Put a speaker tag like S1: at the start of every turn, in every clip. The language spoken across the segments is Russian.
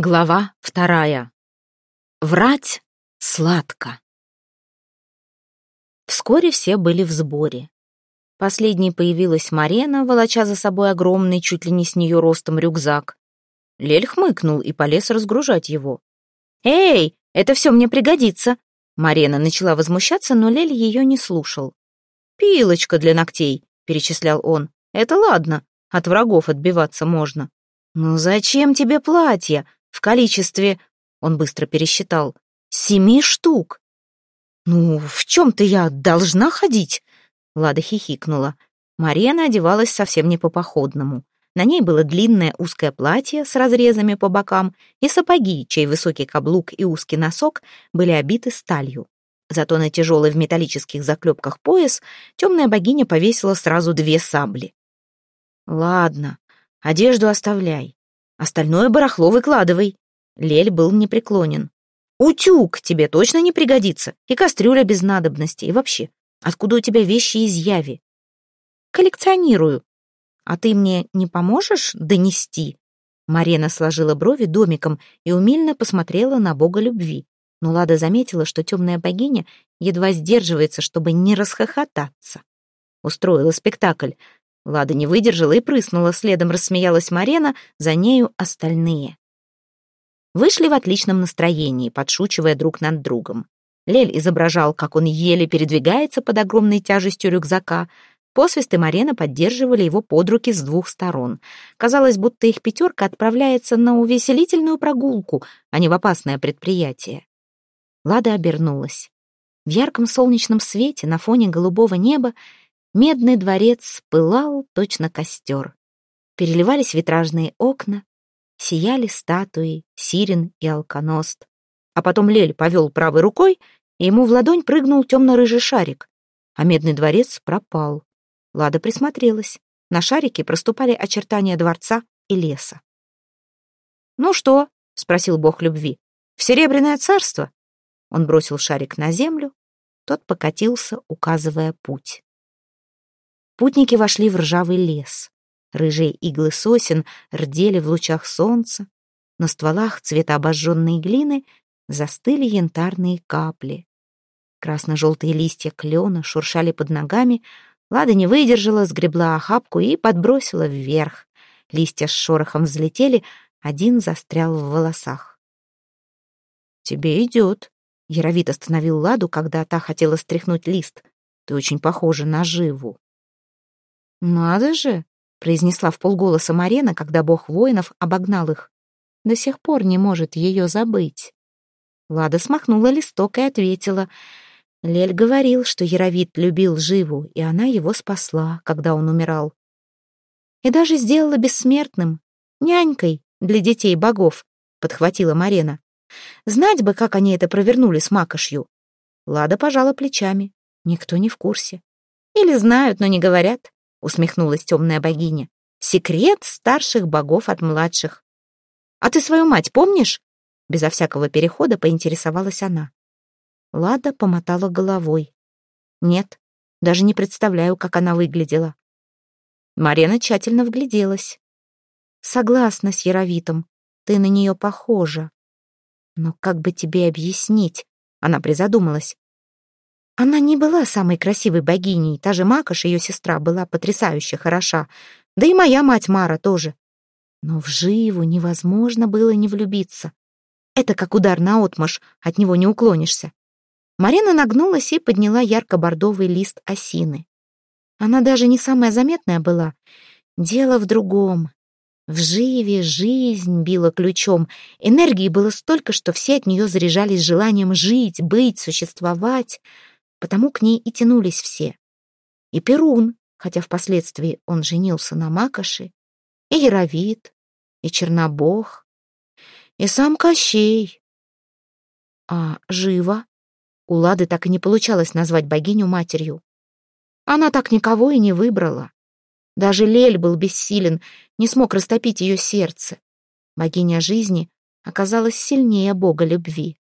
S1: Глава вторая. Врать сладко. Вскоре все были в сборе. Последней появилась Марена, волоча за собой огромный, чуть ли не с нее ростом рюкзак. Лель хмыкнул и полез разгружать его. «Эй, это все мне пригодится!» Марена начала возмущаться, но Лель ее не слушал. «Пилочка для ногтей», — перечислял он. «Это ладно, от врагов отбиваться можно». «Ну зачем тебе платье?» В количестве, он быстро пересчитал, семи штук. «Ну, в чем-то я должна ходить?» Лада хихикнула. Марена одевалась совсем не по-походному. На ней было длинное узкое платье с разрезами по бокам и сапоги, чей высокий каблук и узкий носок были обиты сталью. Зато на тяжелый в металлических заклепках пояс темная богиня повесила сразу две сабли. «Ладно, одежду оставляй. Остальное барахло выкладывай. Лель был непреклонен. Утюг тебе точно не пригодится. И кастрюля без надобности. И вообще, откуда у тебя вещи из яви? Коллекционирую. А ты мне не поможешь донести? Марена сложила брови домиком и умильно посмотрела на бога любви. Но Лада заметила, что темная богиня едва сдерживается, чтобы не расхохотаться. Устроила спектакль. Лада не выдержала и прыснула, следом рассмеялась Марена, за нею остальные. Вышли в отличном настроении, подшучивая друг над другом. Лель изображал, как он еле передвигается под огромной тяжестью рюкзака. Посвист и Марена поддерживали его под руки с двух сторон. Казалось, будто их пятерка отправляется на увеселительную прогулку, а не в опасное предприятие. Лада обернулась. В ярком солнечном свете на фоне голубого неба Медный дворец пылал точно костер. Переливались витражные окна, сияли статуи, сирен и алконост. А потом Лель повел правой рукой, и ему в ладонь прыгнул темно-рыжий шарик, а медный дворец пропал. Лада присмотрелась. На шарике проступали очертания дворца и леса. «Ну что?» — спросил бог любви. «В серебряное царство?» Он бросил шарик на землю, тот покатился, указывая путь. Путники вошли в ржавый лес. Рыжие иглы сосен рдели в лучах солнца. На стволах цвета обожженной глины застыли янтарные капли. Красно-желтые листья клена шуршали под ногами. Лада не выдержала, сгребла охапку и подбросила вверх. Листья с шорохом взлетели, один застрял в волосах. «Тебе идет», — Яровит остановил Ладу, когда та хотела стряхнуть лист. «Ты очень похожа на живу». «Надо же!» — произнесла в полголоса Марена, когда бог воинов обогнал их. До сих пор не может ее забыть. Лада смахнула листок и ответила. Лель говорил, что Яровит любил Живу, и она его спасла, когда он умирал. И даже сделала бессмертным, нянькой для детей богов, подхватила Марена. Знать бы, как они это провернули с Макошью. Лада пожала плечами. Никто не в курсе. Или знают, но не говорят усмехнулась темная богиня. Секрет старших богов от младших. А ты свою мать помнишь? Безо всякого перехода поинтересовалась она. Лада помотала головой. Нет, даже не представляю, как она выглядела. Марена тщательно вгляделась. Согласна с Яровитом, ты на нее похожа. Но как бы тебе объяснить? Она призадумалась. Она не была самой красивой богиней, та же Макаш, ее сестра, была потрясающе хороша, да и моя мать Мара тоже. Но в Живу невозможно было не влюбиться. Это как удар на отмашь, от него не уклонишься. Марина нагнулась и подняла ярко-бордовый лист осины. Она даже не самая заметная была. Дело в другом. В Живе жизнь била ключом. Энергии было столько, что все от нее заряжались желанием жить, быть, существовать потому к ней и тянулись все. И Перун, хотя впоследствии он женился на Макоши, и Яровит, и Чернобог, и сам Кощей. А Жива? У Лады так и не получалось назвать богиню матерью. Она так никого и не выбрала. Даже Лель был бессилен, не смог растопить ее сердце. Богиня жизни оказалась сильнее бога любви.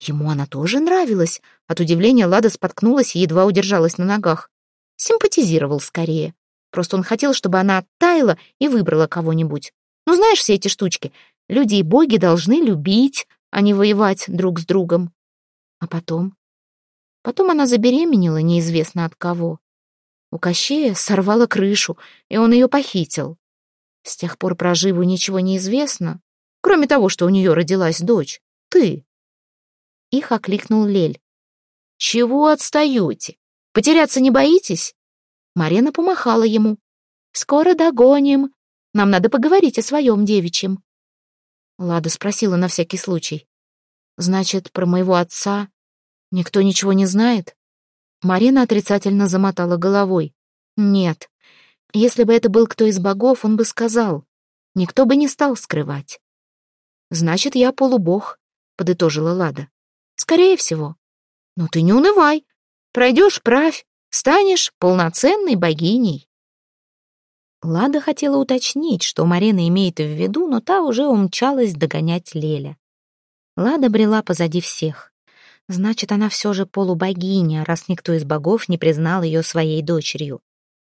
S1: Ему она тоже нравилась. От удивления Лада споткнулась и едва удержалась на ногах. Симпатизировал скорее. Просто он хотел, чтобы она оттаяла и выбрала кого-нибудь. Ну, знаешь, все эти штучки. Люди и боги должны любить, а не воевать друг с другом. А потом? Потом она забеременела неизвестно от кого. У Кощея сорвала крышу, и он ее похитил. С тех пор про Живу ничего не известно, кроме того, что у нее родилась дочь. Ты. Их окликнул Лель. «Чего отстаете? Потеряться не боитесь?» Марена помахала ему. «Скоро догоним. Нам надо поговорить о своем девичьем». Лада спросила на всякий случай. «Значит, про моего отца никто ничего не знает?» Марина отрицательно замотала головой. «Нет. Если бы это был кто из богов, он бы сказал. Никто бы не стал скрывать». «Значит, я полубог», — подытожила Лада. «Скорее всего». «Но ты не унывай. Пройдешь правь, станешь полноценной богиней». Лада хотела уточнить, что Марина имеет в виду, но та уже умчалась догонять Леля. Лада брела позади всех. Значит, она все же полубогиня, раз никто из богов не признал ее своей дочерью.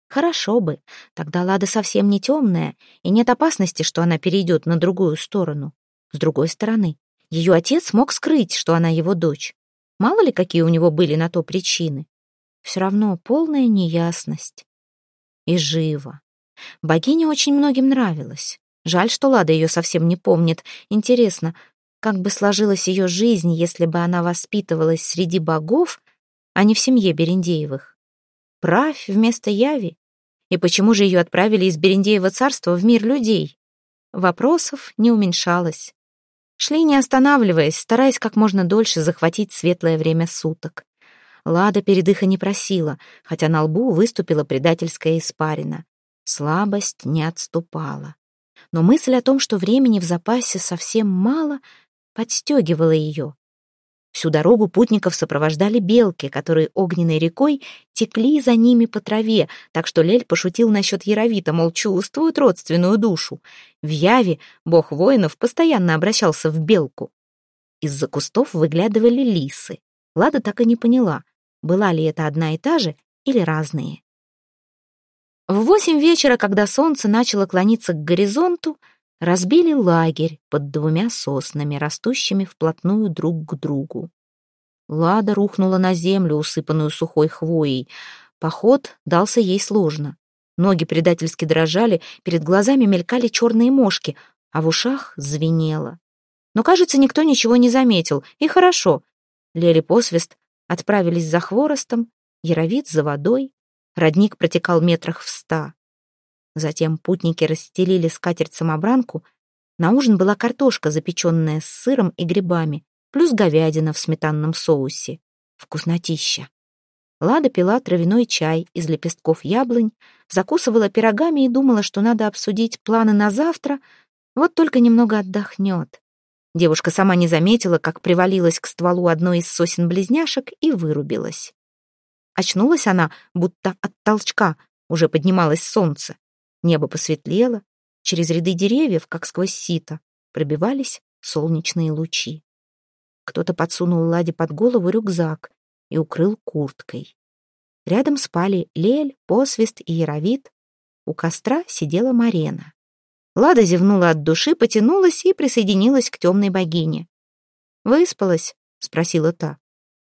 S1: Хорошо бы, тогда Лада совсем не темная, и нет опасности, что она перейдет на другую сторону. С другой стороны, ее отец мог скрыть, что она его дочь. Мало ли, какие у него были на то причины. Все равно полная неясность. И живо. Богиня очень многим нравилась. Жаль, что Лада ее совсем не помнит. Интересно, как бы сложилась ее жизнь, если бы она воспитывалась среди богов, а не в семье Берендеевых? Правь вместо Яви? И почему же ее отправили из Берендеева царства в мир людей? Вопросов не уменьшалось. Шли не останавливаясь, стараясь как можно дольше захватить светлое время суток. Лада передыха не просила, хотя на лбу выступила предательская испарина. Слабость не отступала. Но мысль о том, что времени в запасе совсем мало, подстегивала ее. Всю дорогу путников сопровождали белки, которые огненной рекой текли за ними по траве, так что Лель пошутил насчет Яровита, мол, чувствуют родственную душу. В Яве бог воинов постоянно обращался в белку. Из-за кустов выглядывали лисы. Лада так и не поняла, была ли это одна и та же или разные. В восемь вечера, когда солнце начало клониться к горизонту, разбили лагерь под двумя соснами, растущими вплотную друг к другу. Лада рухнула на землю, усыпанную сухой хвоей. Поход дался ей сложно. Ноги предательски дрожали, перед глазами мелькали черные мошки, а в ушах звенело. Но, кажется, никто ничего не заметил, и хорошо. Лели посвист отправились за хворостом, яровид за водой, родник протекал метрах в ста. Затем путники расстелили скатерть-самобранку. На ужин была картошка, запеченная с сыром и грибами, плюс говядина в сметанном соусе. Вкуснотища. Лада пила травяной чай из лепестков яблонь, закусывала пирогами и думала, что надо обсудить планы на завтра, вот только немного отдохнет. Девушка сама не заметила, как привалилась к стволу одной из сосен-близняшек и вырубилась. Очнулась она, будто от толчка, уже поднималось солнце. Небо посветлело, через ряды деревьев, как сквозь сито, пробивались солнечные лучи. Кто-то подсунул Ладе под голову рюкзак и укрыл курткой. Рядом спали Лель, Посвист и Яровит. У костра сидела Марена. Лада зевнула от души, потянулась и присоединилась к темной богине. «Выспалась?» — спросила та.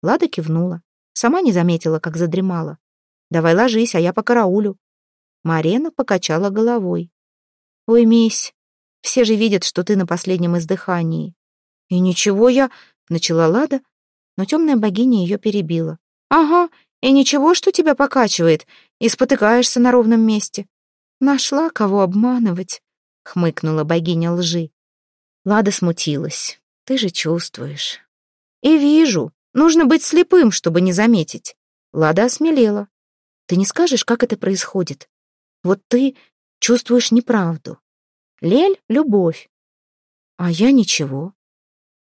S1: Лада кивнула. Сама не заметила, как задремала. «Давай ложись, а я по караулю. Марена покачала головой. «Уймись. Все же видят, что ты на последнем издыхании». «И ничего я...» — начала Лада, но темная богиня ее перебила. «Ага, и ничего, что тебя покачивает, и спотыкаешься на ровном месте». «Нашла, кого обманывать», — хмыкнула богиня лжи. Лада смутилась. «Ты же чувствуешь». «И вижу. Нужно быть слепым, чтобы не заметить». Лада осмелела. «Ты не скажешь, как это происходит? Вот ты чувствуешь неправду. Лель — любовь. А я ничего.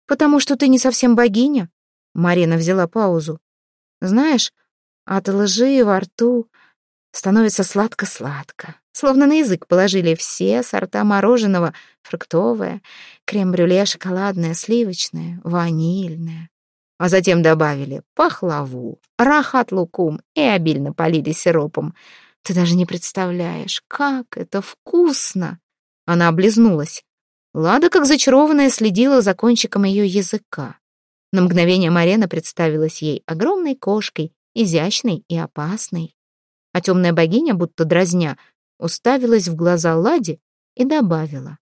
S1: Потому что ты не совсем богиня. Марина взяла паузу. Знаешь, от лжи во рту становится сладко-сладко. Словно на язык положили все сорта мороженого, фруктовое, крем-брюле шоколадное, сливочное, ванильное. А затем добавили пахлаву, рахат-лукум и обильно полили сиропом. Ты даже не представляешь, как это вкусно!» Она облизнулась. Лада, как зачарованная, следила за кончиком ее языка. На мгновение Марена представилась ей огромной кошкой, изящной и опасной. А темная богиня, будто дразня, уставилась в глаза Ладе и добавила.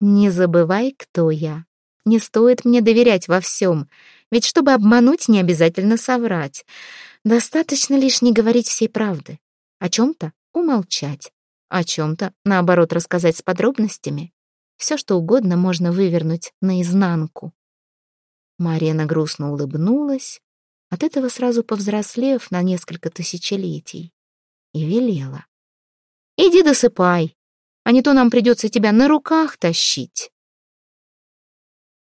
S1: «Не забывай, кто я. Не стоит мне доверять во всем, ведь чтобы обмануть, не обязательно соврать. Достаточно лишь не говорить всей правды. О чем-то умолчать, о чем-то, наоборот, рассказать с подробностями. Все, что угодно, можно вывернуть наизнанку». Марена грустно улыбнулась, от этого сразу повзрослев на несколько тысячелетий, и велела. «Иди досыпай, а не то нам придется тебя на руках тащить».